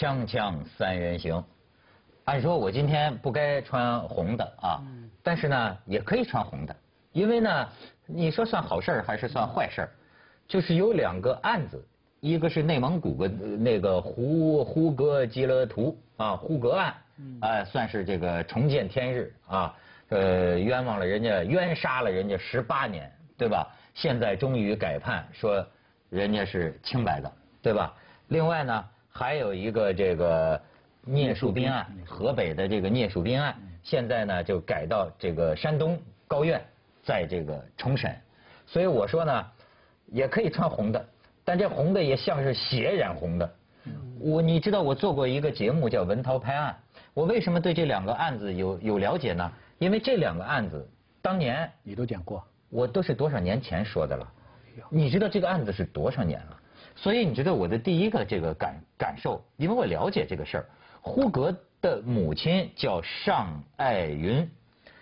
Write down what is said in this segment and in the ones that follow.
锵锵三人行，按说我今天不该穿红的啊，但是呢也可以穿红的，因为呢，你说算好事还是算坏事就是有两个案子，一个是内蒙古的那个胡胡格吉勒图啊胡格案，啊算是这个重见天日啊，呃冤枉了人家冤杀了人家十八年，对吧？现在终于改判说人家是清白的，对吧？另外呢。还有一个这个聂树斌案，河北的这个聂树斌案，现在呢就改到这个山东高院在这个重审，所以我说呢，也可以穿红的，但这红的也像是血染红的。我你知道我做过一个节目叫《文涛拍案》，我为什么对这两个案子有有了解呢？因为这两个案子当年你都讲过，我都是多少年前说的了。你知道这个案子是多少年了？所以你觉得我的第一个这个感感受，因为我了解这个事儿。呼格的母亲叫尚爱云，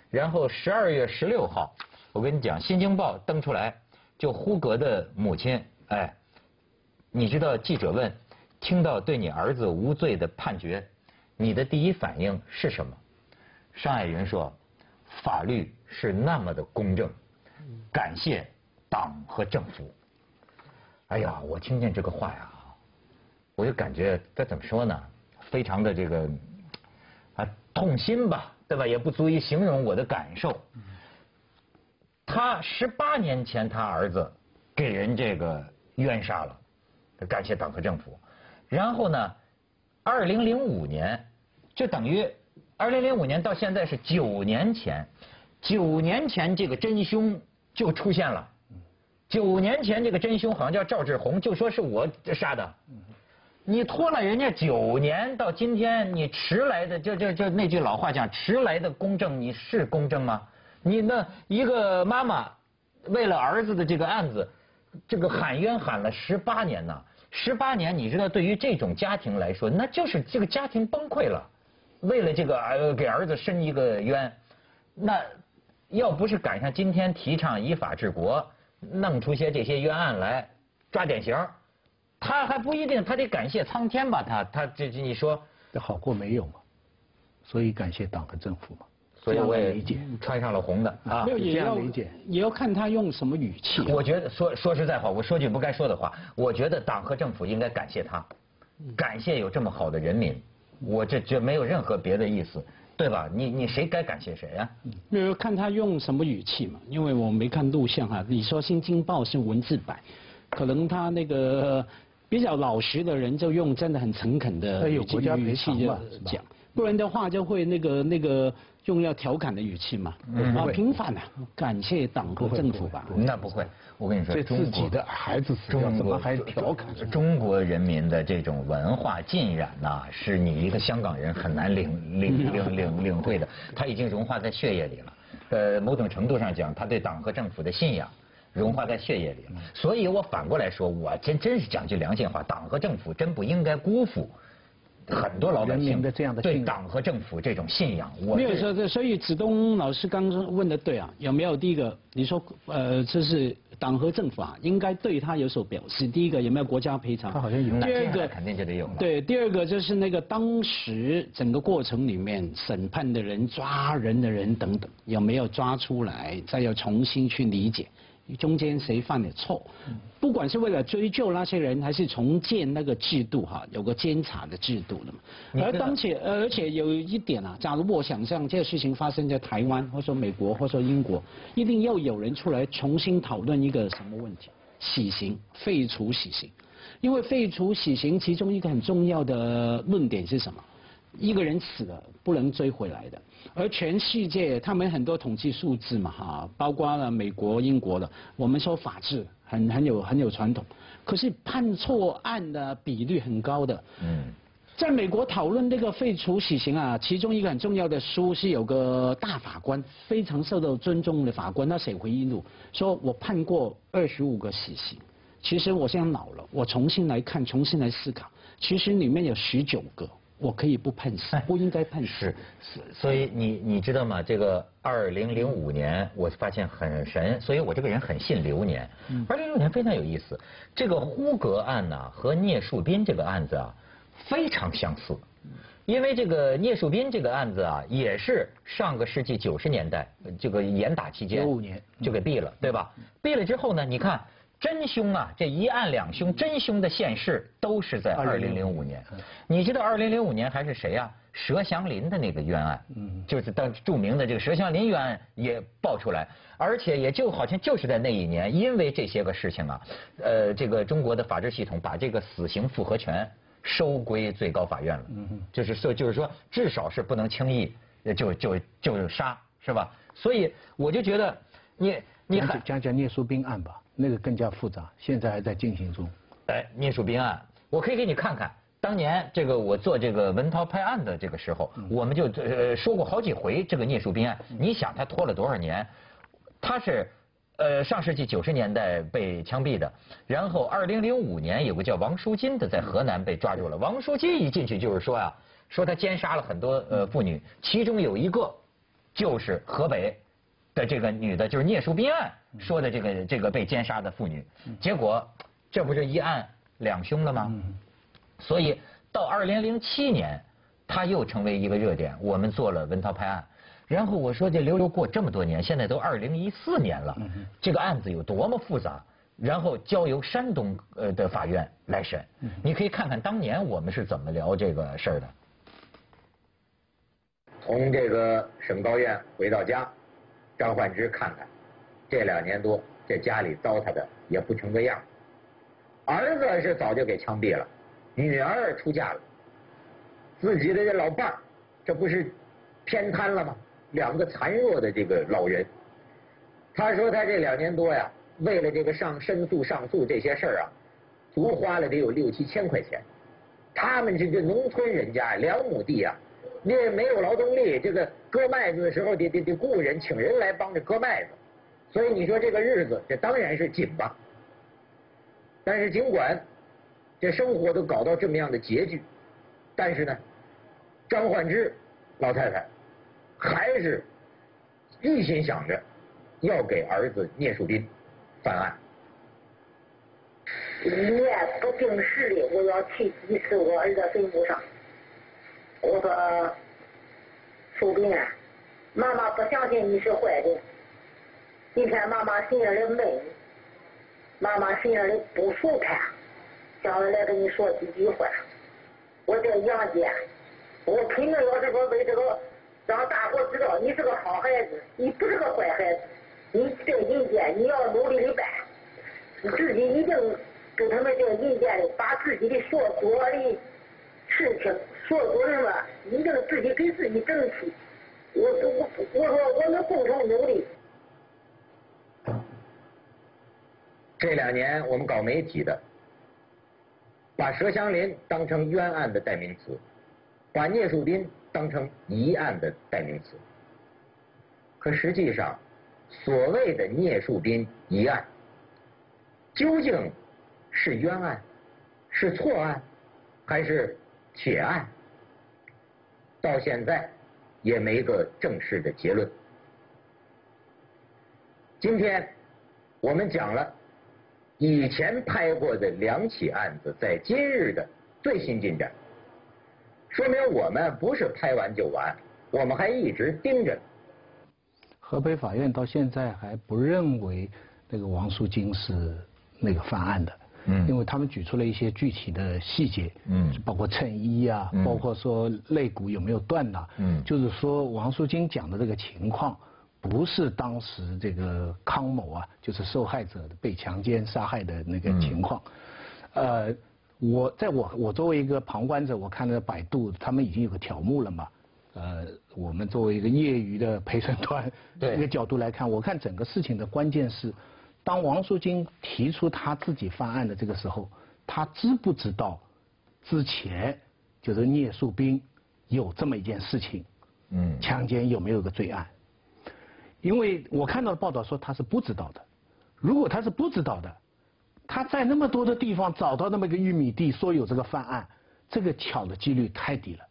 然后十二月十六号，我跟你讲，《新京报》登出来，就呼格的母亲，哎，你知道记者问，听到对你儿子无罪的判决，你的第一反应是什么？尚爱云说，法律是那么的公正，感谢党和政府。哎呀，我听见这个话呀，我就感觉该怎么说呢？非常的这个啊痛心吧，对吧？也不足以形容我的感受。他十八年前他儿子给人这个冤杀了，感谢党和政府。然后呢，二零零五年，就等于二零零五年到现在是九年前，九年前这个真凶就出现了。九年前这个真凶好像叫赵志红，就说是我杀的。你拖了人家九年，到今天你迟来的，就就就那句老话讲，迟来的公正，你是公正吗？你那一个妈妈为了儿子的这个案子，这个喊冤喊了十八年呐，十八年，你知道对于这种家庭来说，那就是这个家庭崩溃了。为了这个儿给儿子伸一个冤，那要不是赶上今天提倡依法治国。弄出些这些冤案来抓典型，他还不一定，他得感谢苍天吧？他他这你说这好过没有嘛？所以感谢党和政府嘛。所以我也理解，穿上了红的啊。没有也要理解，也要看他用什么语气。我觉得说说实在话，我说句不该说的话，我觉得党和政府应该感谢他，感谢有这么好的人民。我这这没有任何别的意思。对吧？你你谁该感谢谁呀？比如看他用什么语气嘛？因为我没看录像哈。你说《新京报》是文字版，可能他那个比较老实的人就用真的很诚恳的语气讲，不然的话就会那个那个。用要调侃的语气嘛？啊，平反啊，感谢党和政府吧。那不会，我跟你说，这自己的孩子死掉怎么还调侃？中国人民的这种文化浸染呐，是你一个香港人很难领领领领领会的。他已经融化在血液里了。呃，某种程度上讲，他对党和政府的信仰融化在血液里了。所以我反过来说，我真真是讲句良心话，党和政府真不应该辜负。很多老百姓的这样的对党和政府这种信仰，我没有说这，所以子东老师刚刚问的对啊，有没有第一个？你说呃，这是党和政府啊，应该对他有所表示。第一个有没有国家赔偿？他好像有。第二个肯定就得有。对，第二个就是那个当时整个过程里面审判的人、抓人的人等等，有没有抓出来？再要重新去理解。中间谁犯的错？不管是为了追究那些人，还是重建那个制度，哈，有个监察的制度的嘛。而当且，而且有一点啊，假如我想象这个事情发生在台湾，或者说美国，或者说英国，一定要有人出来重新讨论一个什么问题？死刑，废除死刑。因为废除死刑，其中一个很重要的论点是什么？一个人死了不能追回来的，而全世界他们很多统计数字嘛哈，包括了美国、英国的，我们说法治很很有很有传统，可是判错案的比率很高的。嗯，在美国讨论这个废除死刑啊，其中一个很重要的书是有个大法官非常受到尊重的法官，他写回忆录说，我判过二十五个死刑，其实我现在老了，我重新来看，重新来思考，其实里面有十九个。我可以不判死，不应该判死。是，所以你你知道吗？这个二零零五年，我发现很神，所以我这个人很信流年。二零零五年非常有意思，这个呼格案呢和聂树斌这个案子啊，非常相似。因为这个聂树斌这个案子啊，也是上个世纪九十年代这个严打期间，九五年就给毙了，对吧？毙了之后呢，你看真凶啊，这一案两凶，真凶的现世都是在二零零五年。你知道二零零五年还是谁啊？佘祥林的那个冤案，嗯，就是当著名的这个佘祥林冤案也爆出来，而且也就好像就是在那一年，因为这些个事情啊，呃，这个中国的法治系统把这个死刑复核权。收归最高法院了，就是说，就是说，至少是不能轻易就就就杀，是吧？所以我就觉得，你你讲讲讲聂树斌案吧，那个更加复杂，现在还在进行中。哎，聂树斌案，我可以给你看看，当年这个我做这个文涛拍案的这个时候，我们就呃说过好几回这个聂树斌案。你想他拖了多少年？他是。呃，上世纪九十年代被枪毙的，然后二零零五年有个叫王书金的在河南被抓住了。王书金一进去就是说呀，说他奸杀了很多呃妇女，其中有一个就是河北的这个女的，就是聂树斌案说的这个这个被奸杀的妇女。结果这不是一案两凶了吗？所以到二零零七年，他又成为一个热点，我们做了文涛拍案。然后我说这溜溜过这么多年，现在都二零一四年了，这个案子有多么复杂，然后交由山东呃的法院来审，你可以看看当年我们是怎么聊这个事儿的。从这个省高院回到家，张焕之看看，这两年多这家里糟蹋的也不成个样，儿子是早就给枪毙了，女儿出嫁了，自己的这老伴儿，这不是偏瘫了吗？两个残弱的这个老人，他说他这两年多呀，为了这个上申诉、上诉这些事儿啊，足花了得有六七千块钱。他们这这农村人家两亩地啊，因为没有劳动力，这个割麦子的时候得得得雇人，请人来帮着割麦子，所以你说这个日子这当然是紧吧。但是尽管这生活都搞到这么样的拮据，但是呢，张焕之老太太。还是一心想着要给儿子聂树斌翻案。年不定时的，我要去几次我儿子坟墓上。我说，树斌啊，妈妈不相信你是坏人。今天妈妈心眼里闷，妈妈心眼里不舒坦，想来跟你说几句话。我在杨家，我肯定要这个为这个。让大伙知道你是个好孩子，你不是个坏孩子。你这银件你要努力的办，你自己一定跟他们这个银件的，把自己的所做的事情、所做什么，一定自己给自己争取。我我我说我们共同努力。这两年我们搞媒体的，把佘祥林当成冤案的代名词，把聂树斌。当成疑案的代名词，可实际上，所谓的聂树斌疑案，究竟是冤案、是错案，还是铁案？到现在也没个正式的结论。今天我们讲了以前拍过的两起案子在今日的最新进展。说明我们不是拍完就完，我们还一直盯着。河北法院到现在还不认为那个王淑金是那个犯案的，嗯，因为他们举出了一些具体的细节，嗯，包括衬衣啊，包括说肋骨有没有断呐，嗯，就是说王淑金讲的这个情况，不是当时这个康某啊，就是受害者被强奸杀害的那个情况，呃。我在我我作为一个旁观者，我看了百度，他们已经有个条目了嘛。呃，我们作为一个业余的陪审团，一个角度来看，我看整个事情的关键是，当王淑金提出他自己犯案的这个时候，他知不知道之前就是聂树斌有这么一件事情？嗯，强奸有没有个罪案？因为我看到的报道说他是不知道的。如果他是不知道的。他在那么多的地方找到那么一个玉米地，说有这个犯案，这个巧的几率太低了。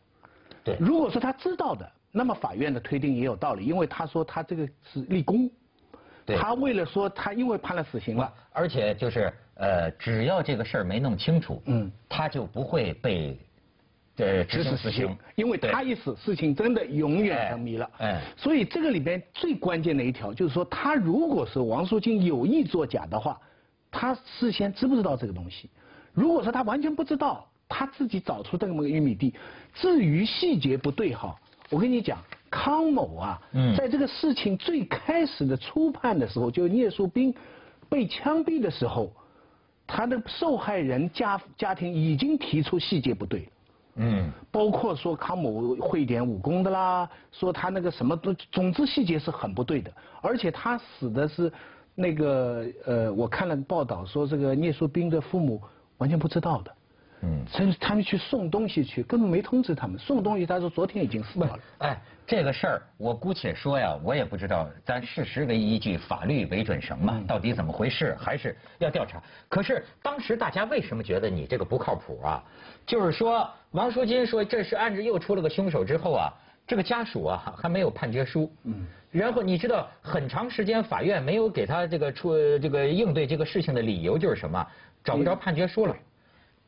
对，如果说他知道的，那么法院的推定也有道理，因为他说他这个是立功。对。他为了说他因为判了死刑了，而且就是呃，只要这个事儿没弄清楚，嗯，他就不会被对，执行死刑，因为他一死，事情真的永远成谜了。哎，所以这个里边最关键的一条就是说，他如果是王淑金有意作假的话，他事先知不知道这个东西？如果说他完全不知道，他自己找出这么个玉米地，至于细节不对哈，我跟你讲，康某啊，在这个事情最开始的初判的时候，就聂树斌被枪毙的时候，他的受害人家家庭已经提出细节不对。嗯，包括说康某会点武功的啦，说他那个什么都，总之细节是很不对的，而且他死的是那个呃，我看了报道说这个聂树斌的父母完全不知道的。嗯，甚至他们去送东西去，根本没通知他们送东西。他说昨天已经死了。哎，这个事儿我姑且说呀，我也不知道，咱事实为依据，法律为准绳嘛，到底怎么回事，还是要调查。可是当时大家为什么觉得你这个不靠谱啊？就是说王淑金说这是案子又出了个凶手之后啊，这个家属啊还没有判决书。嗯。然后你知道很长时间法院没有给他这个出这个应对这个事情的理由就是什么？找不着判决书了。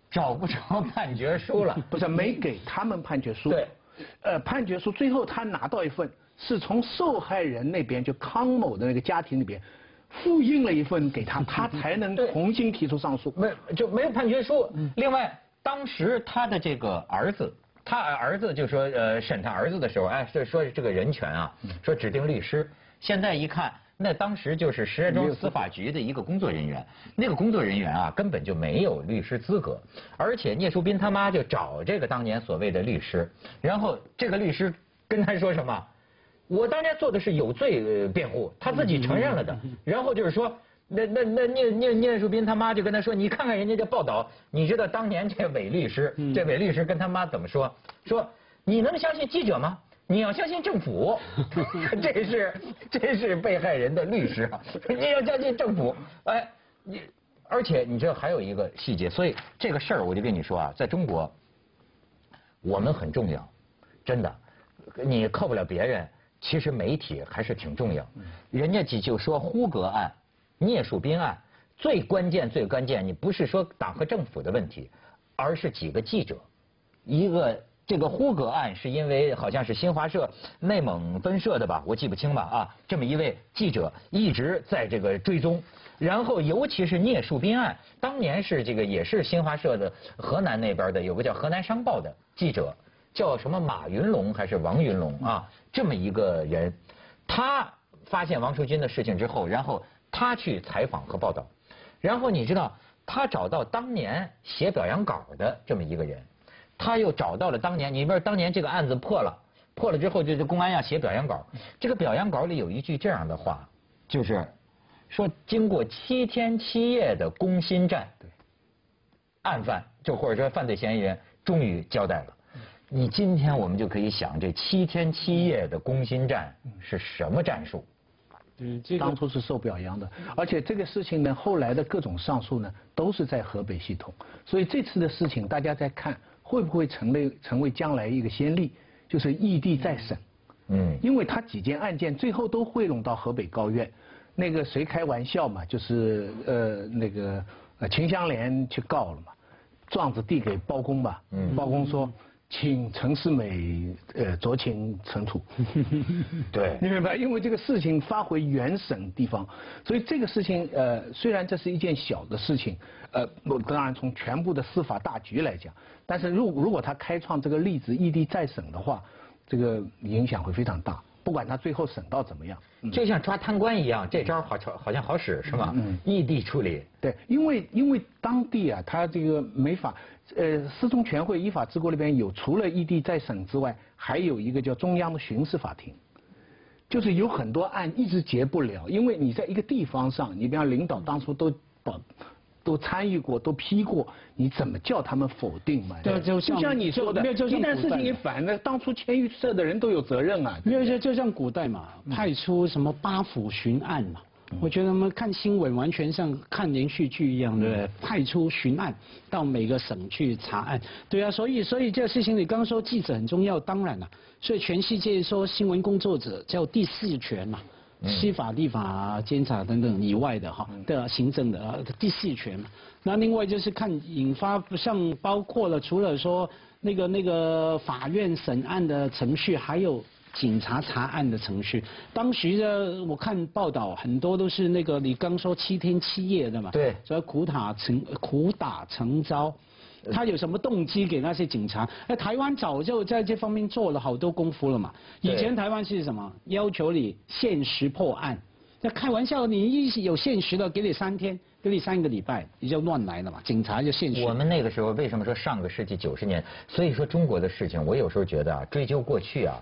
找不着判决书了，不是没给他们判决书。对，呃，判决书最后他拿到一份，是从受害人那边就康某的那个家庭里边复印了一份给他，他才能重新提出上诉。没就没有判决书。另外，当时他的这个儿子，他儿子就说，呃，审他儿子的时候，哎，说说这个人权啊，说指定律师。现在一看。那当时就是石家庄司法局的一个工作人员，那个工作人员啊根本就没有律师资格，而且聂树斌他妈就找这个当年所谓的律师，然后这个律师跟他说什么？我当年做的是有罪辩护，他自己承认了的。然后就是说，那那那聂聂聂树斌他妈就跟他说，你看看人家这报道，你知道当年这伪律师，这伪律师跟他妈怎么说？说你能相信记者吗？你要相信政府，这是这是被害人的律师啊，你要相信政府。哎，你而且你知道还有一个细节，所以这个事儿我就跟你说啊，在中国，我们很重要，真的，你靠不了别人，其实媒体还是挺重要。人家就就说呼格案、聂树斌案，最关键最关键，你不是说党和政府的问题，而是几个记者，一个。这个呼格案是因为好像是新华社内蒙分社的吧，我记不清了啊。这么一位记者一直在这个追踪，然后尤其是聂树斌案，当年是这个也是新华社的河南那边的有个叫河南商报的记者，叫什么马云龙还是王云龙啊？这么一个人，他发现王淑君的事情之后，然后他去采访和报道，然后你知道他找到当年写表扬稿的这么一个人。他又找到了当年，你说当年这个案子破了，破了之后就是公安要写表扬稿，这个表扬稿里有一句这样的话，就是说经过七天七夜的攻心战，案犯就或者说犯罪嫌疑人终于交代了。你今天我们就可以想，这七天七夜的攻心战是什么战术？嗯，当初是受表扬的，而且这个事情呢，后来的各种上诉呢，都是在河北系统，所以这次的事情大家在看。会不会成为成为将来一个先例？就是异地再审，嗯，因为他几件案件最后都汇拢到河北高院，那个谁开玩笑嘛？就是呃那个呃秦香莲去告了嘛，状子递给包公吧，嗯，包公说。请陈世美呃酌情惩处，对，你明白？因为这个事情发回原审地方，所以这个事情呃虽然这是一件小的事情，呃当然从全部的司法大局来讲，但是如如果他开创这个例子异地再审的话，这个影响会非常大。不管他最后审到怎么样，就像抓贪官一样，这招好好像好使是吧？异地处理。对，因为因为当地啊，他这个没法。呃，四中全会依法治国里边有，除了异地再审之外，还有一个叫中央的巡视法庭，就是有很多案一直结不了，因为你在一个地方上，你比方领导当初都保都参与过，都批过，你怎么叫他们否定嘛？对，就像你说的，一旦事情一反，那当初签预设的人都有责任啊。没有，就就像古代嘛，派出什么八府巡案嘛。我觉得我们看新闻完全像看连续剧一样，对不对？派出巡案到每个省去查案，对啊，所以所以这个事情你刚刚说记者很重要，当然了，所以全世界说新闻工作者叫第四权嘛，司法、立法、监察等等以外的哈的行政的第四权嘛。那另外就是看引发像包括了除了说那个那个法院审案的程序，还有警察查案的程序。当时呢我看报道，很多都是那个你刚说七天七夜的嘛，对，所以苦打成苦打成招。他有什么动机给那些警察？那台湾早就在这方面做了好多功夫了嘛。以前台湾是什么？要求你限时破案。那开玩笑，你一有限时的，给你三天，给你三个礼拜，你就乱来了嘛。警察就限时。我们那个时候为什么说上个世纪九十年？所以说中国的事情，我有时候觉得啊，追究过去啊，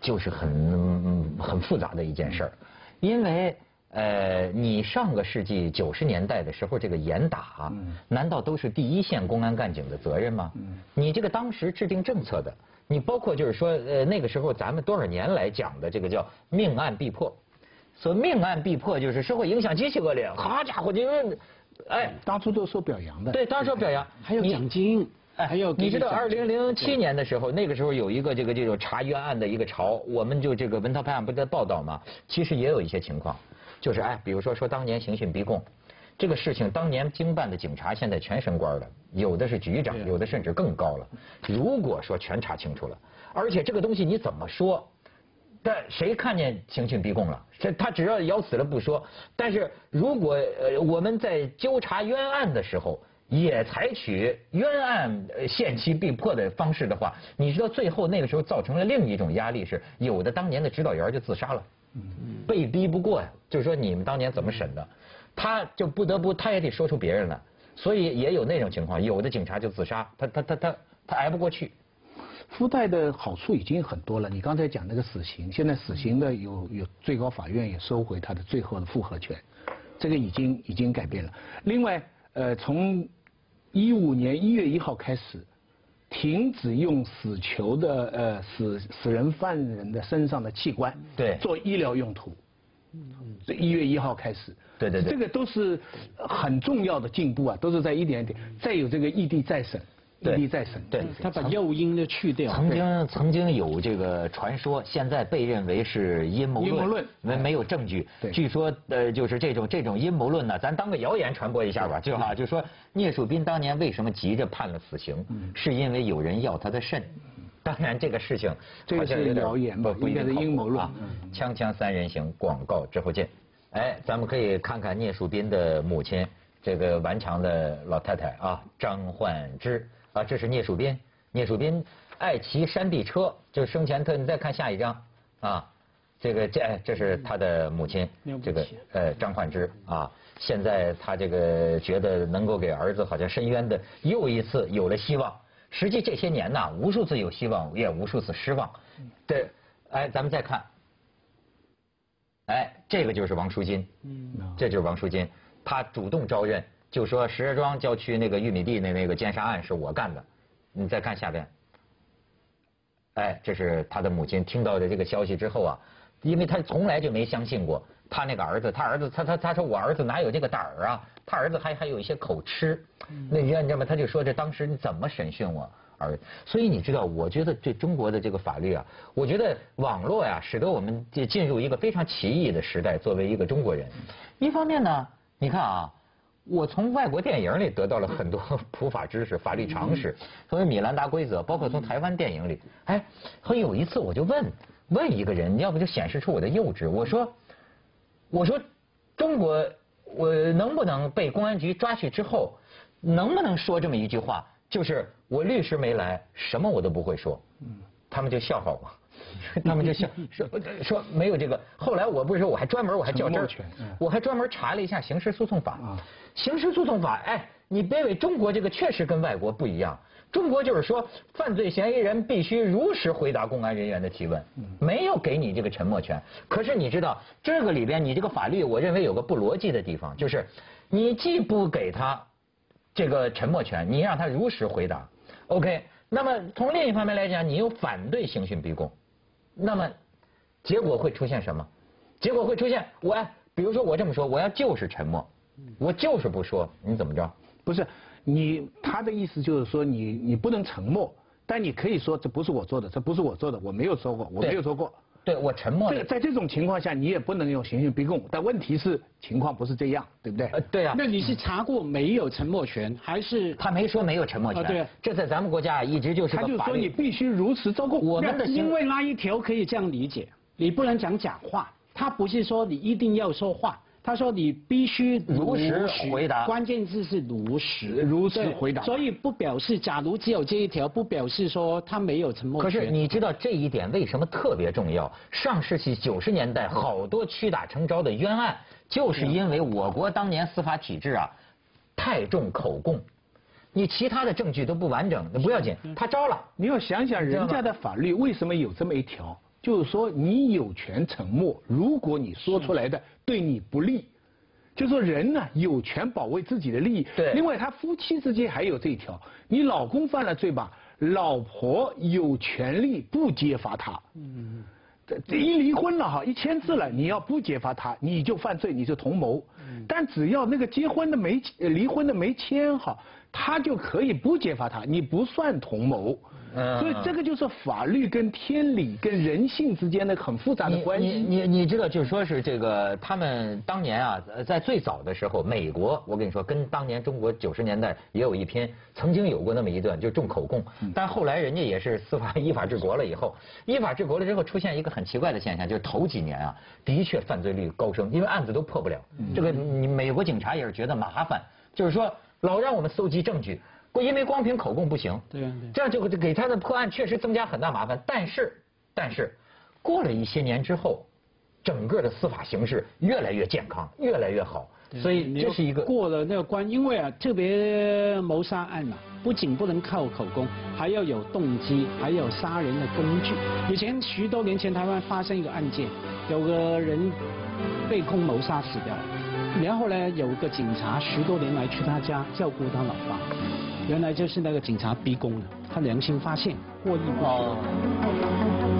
就是很很复杂的一件事儿，因为。呃，你上个世纪九十年代的时候，这个严打，难道都是第一线公安干警的责任吗？你这个当时制定政策的，你包括就是说，呃，那个时候咱们多少年来讲的这个叫命案必破，说命案必破就是社会影响极其恶劣，好家伙，就是，哎，当初都受表扬的，对，当时受表扬，还有奖金，哎，还有，你知道二零零七年的时候，那个时候有一个这个这种查冤案的一个潮，我们就这个文涛拍案不在报道吗？其实也有一些情况。就是哎，比如说说当年刑讯逼供，这个事情当年经办的警察现在全升官了，有的是局长，有的甚至更高了。如果说全查清楚了，而且这个东西你怎么说？但谁看见刑讯逼供了？这他只要咬死了不说。但是如果呃我们在纠察冤案的时候也采取冤案限期必破的方式的话，你知道最后那个时候造成了另一种压力是，有的当年的指导员就自杀了。被逼不过呀，就是说你们当年怎么审的，他就不得不他也得说出别人来，所以也有那种情况，有的警察就自杀，他他他他他挨不过去。附带的好处已经很多了，你刚才讲那个死刑，现在死刑的有有最高法院也收回他的最后的复核权，这个已经已经改变了。另外，呃，从一五年一月一号开始。停止用死囚的呃死死人犯人的身上的器官对做医疗用途，这一月一号开始，对对对，这个都是很重要的进步啊，都是在一点一点。再有这个异地再审，异地再审，对，他把诱因的去掉。曾经曾经有这个传说，现在被认为是阴谋论，没没有证据。据说呃就是这种这种阴谋论呢，咱当个谣言传播一下吧，就哈就说。聂树斌当年为什么急着判了死刑？是因为有人要他的肾。当然，这个事情好像有点谣言吧，不一定是阴谋论。锵锵三人行，广告之后见。哎，咱们可以看看聂树斌的母亲，这个顽强的老太太啊，张焕芝啊，这是聂树斌。聂树斌爱骑山地车，就是生前特。你再看下一张啊，这个这这是他的母亲，这个呃张焕之啊。现在他这个觉得能够给儿子好像伸冤的又一次有了希望。实际这些年呐，无数次有希望，也无数次失望。对，哎，咱们再看，哎，这个就是王书金，嗯，这就是王书金，他主动招认，就说石家庄郊区那个玉米地那那个奸杀案是我干的。你再看下边，哎，这是他的母亲听到的这个消息之后啊，因为他从来就没相信过。他那个儿子，他儿子，他他他说我儿子哪有这个胆儿啊？他儿子还还有一些口吃，那你知道吗？他就说这当时你怎么审讯我儿子？所以你知道，我觉得对中国的这个法律啊，我觉得网络呀，使得我们进进入一个非常奇异的时代。作为一个中国人，一方面呢，你看啊，我从外国电影里得到了很多 普法知识、法律常识，所谓米兰达规则，包括从台湾电影里，哎，很有一次我就问问一个人，要不就显示出我的幼稚，我说。我说，中国，我能不能被公安局抓去之后，能不能说这么一句话？就是我律师没来，什么我都不会说。嗯，他们就笑话我，他们就笑 说说没有这个。后来我不是说我还专门我还较真儿，我还专门查了一下刑事诉讼法。刑事诉讼法，哎，你别以为中国这个确实跟外国不一样。中国就是说，犯罪嫌疑人必须如实回答公安人员的提问，没有给你这个沉默权。可是你知道，这个里边你这个法律，我认为有个不逻辑的地方，就是你既不给他这个沉默权，你让他如实回答，OK？那么从另一方面来讲，你又反对刑讯逼供，那么结果会出现什么？结果会出现我，比如说我这么说，我要就是沉默，我就是不说，你怎么着？不是。你他的意思就是说，你你不能沉默，但你可以说这不是我做的，这不是我做的，我没有说过，我没有说过。对我沉默。在这种情况下，你也不能用刑讯逼供。但问题是，情况不是这样，对不对？呃，对啊。那你是查过没有沉默权，还是他没说没有沉默权？对，这在咱们国家一直就是他就说你必须如实招供。我们的因为那一条可以这样理解，你不能讲假话。他不是说你一定要说话。他说：“你必须如实回答，关键字是如实，如实回答。所以不表示，假如只有这一条，不表示说他没有沉默可是你知道这一点为什么特别重要？上世纪九十年代，好多屈打成招的冤案，就是因为我国当年司法体制啊，太重口供，你其他的证据都不完整，那不要紧，他招了。你要想想人家的法律为什么有这么一条？就是说你有权沉默，如果你说出来的。”对你不利，就说人呢有权保卫自己的利益。对。另外，他夫妻之间还有这一条：你老公犯了罪吧，老婆有权利不揭发他。嗯。这这一离婚了哈，一签字了，你要不揭发他，你就犯罪，你就同谋。嗯。但只要那个结婚的没离婚的没签哈，他就可以不揭发他，你不算同谋。所以这个就是法律跟天理跟人性之间的很复杂的关系。你你你你知道，就是说是这个他们当年啊，在最早的时候，美国我跟你说，跟当年中国九十年代也有一拼，曾经有过那么一段，就重口供。但后来人家也是司法依法治国了以后，依法治国了之后，出现一个很奇怪的现象，就是头几年啊，的确犯罪率高升，因为案子都破不了。这个你美国警察也是觉得麻烦，就是说老让我们搜集证据。因为光凭口供不行，对，这样就给他的破案确实增加很大麻烦。但是，但是，过了一些年之后，整个的司法形势越来越健康，越来越好。所以这是一个过了那个关，因为啊，特别谋杀案嘛，不仅不能靠口供，还要有动机，还有杀人的工具。以前许多年前台湾发生一个案件，有个人被控谋杀死掉了，然后呢，有个警察十多年来去他家照顾他老爸。原来就是那个警察逼供的，他良心发现，获益不浅。